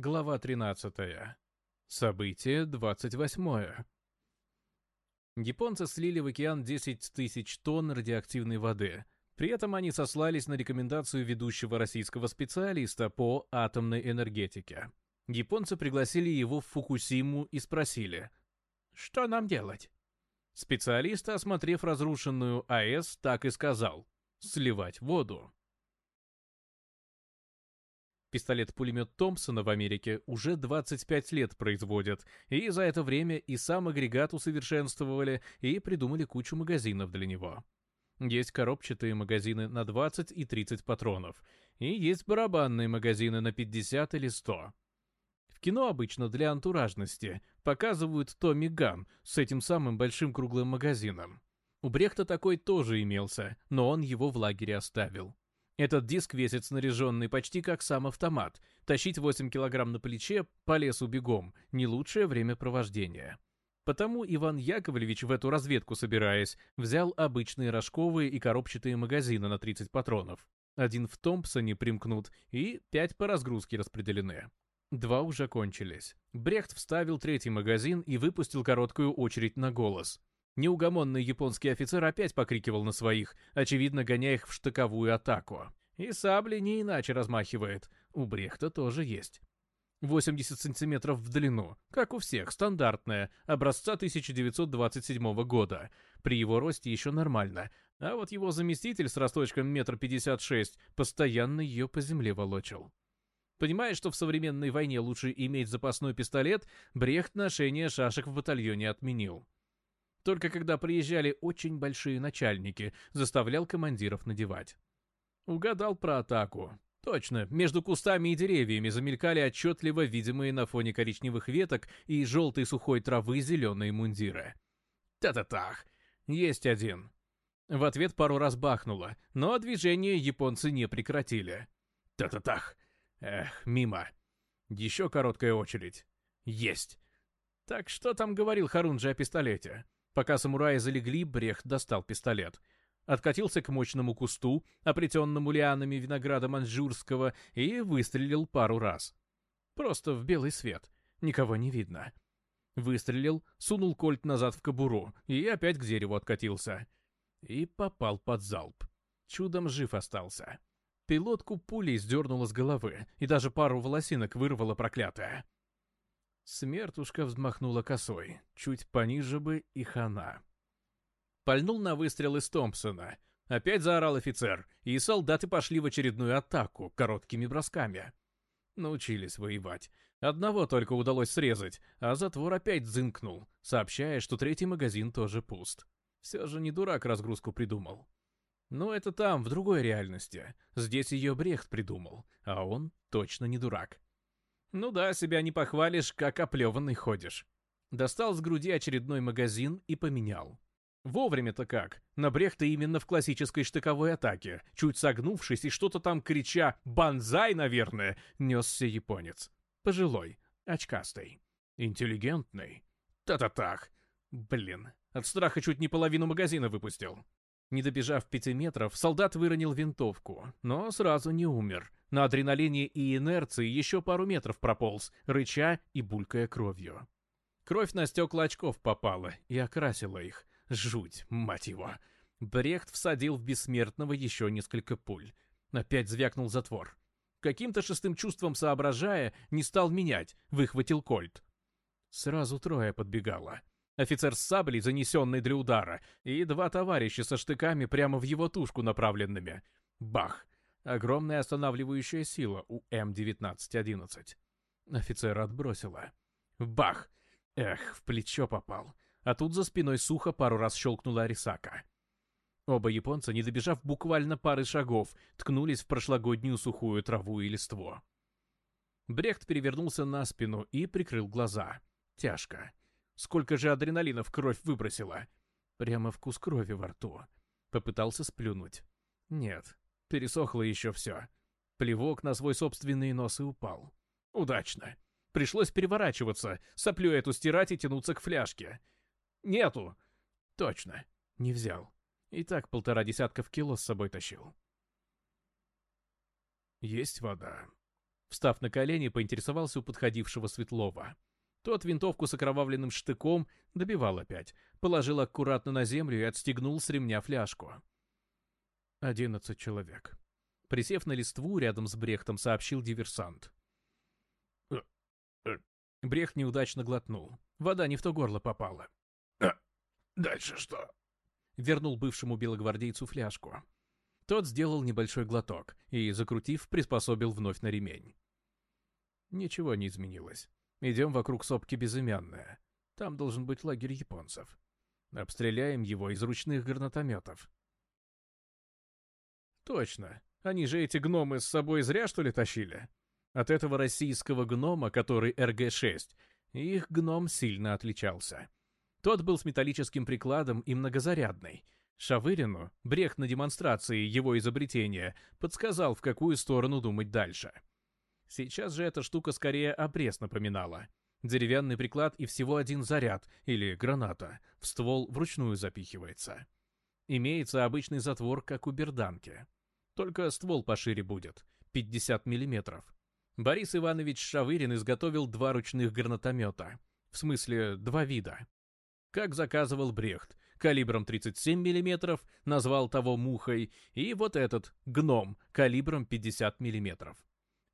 Глава 13. Событие 28. Японцы слили в океан 10 тысяч тонн радиоактивной воды. При этом они сослались на рекомендацию ведущего российского специалиста по атомной энергетике. Японцы пригласили его в Фукусиму и спросили, «Что нам делать?» Специалист, осмотрев разрушенную АЭС, так и сказал, «Сливать воду». Пистолет-пулемет Томпсона в Америке уже 25 лет производят, и за это время и сам агрегат усовершенствовали, и придумали кучу магазинов для него. Есть коробчатые магазины на 20 и 30 патронов, и есть барабанные магазины на 50 или 100. В кино обычно для антуражности показывают Томми Ган с этим самым большим круглым магазином. У Брехта такой тоже имелся, но он его в лагере оставил. Этот диск весит снаряженный почти как сам автомат. Тащить 8 килограмм на плече по лесу бегом – не лучшее времяпровождение. Потому Иван Яковлевич, в эту разведку собираясь, взял обычные рожковые и коробчатые магазины на 30 патронов. Один в Томпсоне примкнут, и пять по разгрузке распределены. Два уже кончились. Брехт вставил третий магазин и выпустил короткую очередь на голос. Неугомонный японский офицер опять покрикивал на своих, очевидно гоняя их в штыковую атаку. И сабли не иначе размахивает. У Брехта тоже есть. 80 сантиметров в длину, как у всех, стандартная, образца 1927 года. При его росте еще нормально, а вот его заместитель с росточком метр пятьдесят шесть постоянно ее по земле волочил. Понимая, что в современной войне лучше иметь запасной пистолет, Брехт ношение шашек в батальоне отменил только когда приезжали очень большие начальники, заставлял командиров надевать. Угадал про атаку. Точно, между кустами и деревьями замелькали отчетливо видимые на фоне коричневых веток и желтой сухой травы зеленые мундиры. Та-та-тах! Есть один. В ответ пару раз бахнуло, но движение японцы не прекратили. Та-та-тах! Эх, мимо. Еще короткая очередь. Есть. Так что там говорил Харунджи о пистолете? Пока самураи залегли, Брехт достал пистолет. Откатился к мощному кусту, оплетенному лианами винограда маньчжурского, и выстрелил пару раз. Просто в белый свет. Никого не видно. Выстрелил, сунул кольт назад в кобуру и опять к дереву откатился. И попал под залп. Чудом жив остался. Пилотку пулей сдернуло с головы, и даже пару волосинок вырвало проклятая. Смертушка взмахнула косой. Чуть пониже бы и хана. Пальнул на выстрел из Томпсона. Опять заорал офицер, и солдаты пошли в очередную атаку короткими бросками. Научились воевать. Одного только удалось срезать, а затвор опять зынкнул, сообщая, что третий магазин тоже пуст. Все же не дурак разгрузку придумал. Но это там, в другой реальности. Здесь ее Брехт придумал, а он точно не дурак. Ну да, себя не похвалишь, как оплеванный ходишь. Достал с груди очередной магазин и поменял. Вовремя-то как. На Брехта именно в классической штыковой атаке, чуть согнувшись и что-то там крича «Бонзай, наверное!» несся японец. Пожилой, очкастый, интеллигентный. Та-та-так. Блин, от страха чуть не половину магазина выпустил. Не добежав пяти метров, солдат выронил винтовку, но сразу не умер. На адреналине и инерции еще пару метров прополз, рыча и булькая кровью. Кровь на стекла очков попала и окрасила их. Жуть, мать его. Брехт всадил в бессмертного еще несколько пуль. Опять звякнул затвор. Каким-то шестым чувством соображая, не стал менять, выхватил кольт. Сразу трое подбегало офицер с саблей, занесенный для удара, и два товарища со штыками прямо в его тушку направленными. Бах! Огромная останавливающая сила у М-1911. Офицер отбросила. Бах! Эх, в плечо попал. А тут за спиной сухо пару раз щелкнула Арисака. Оба японца, не добежав буквально пары шагов, ткнулись в прошлогоднюю сухую траву и листво. Брехт перевернулся на спину и прикрыл глаза. Тяжко. Сколько же адреналина в кровь выбросила? Прямо вкус крови во рту. Попытался сплюнуть. Нет, пересохло еще все. Плевок на свой собственный нос и упал. Удачно. Пришлось переворачиваться, соплю эту стирать и тянуться к фляжке. Нету. Точно. Не взял. И так полтора десятка в кило с собой тащил. Есть вода. Встав на колени, поинтересовался у подходившего Светлова. Тот винтовку с окровавленным штыком добивал опять, положил аккуратно на землю и отстегнул с ремня фляжку. «Одиннадцать человек». Присев на листву, рядом с Брехтом сообщил диверсант. «Э, э». Брехт неудачно глотнул. Вода не в то горло попала. «Э, «Дальше что?» Вернул бывшему белогвардейцу фляжку. Тот сделал небольшой глоток и, закрутив, приспособил вновь на ремень. Ничего не изменилось. Идем вокруг сопки Безымянная. Там должен быть лагерь японцев. Обстреляем его из ручных гранатометов. Точно. Они же эти гномы с собой зря, что ли, тащили? От этого российского гнома, который РГ-6, их гном сильно отличался. Тот был с металлическим прикладом и многозарядный. Шавырину, брех на демонстрации его изобретения, подсказал, в какую сторону думать дальше. — Сейчас же эта штука скорее обрез напоминала. Деревянный приклад и всего один заряд, или граната, в ствол вручную запихивается. Имеется обычный затвор, как у берданки. Только ствол пошире будет, 50 миллиметров. Борис Иванович Шавырин изготовил два ручных гранатомета. В смысле, два вида. Как заказывал Брехт, калибром 37 миллиметров назвал того мухой, и вот этот, гном, калибром 50 миллиметров.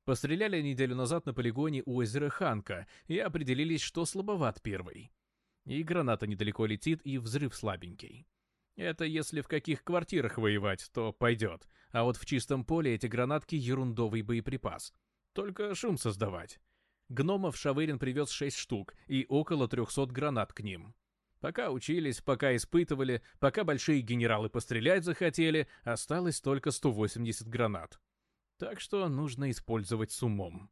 Постреляли неделю назад на полигоне у озера Ханка и определились, что слабоват первый. И граната недалеко летит, и взрыв слабенький. Это если в каких квартирах воевать, то пойдет. А вот в чистом поле эти гранатки — ерундовый боеприпас. Только шум создавать. Гномов Шавырин привез 6 штук и около 300 гранат к ним. Пока учились, пока испытывали, пока большие генералы пострелять захотели, осталось только 180 гранат. Так что нужно использовать с умом.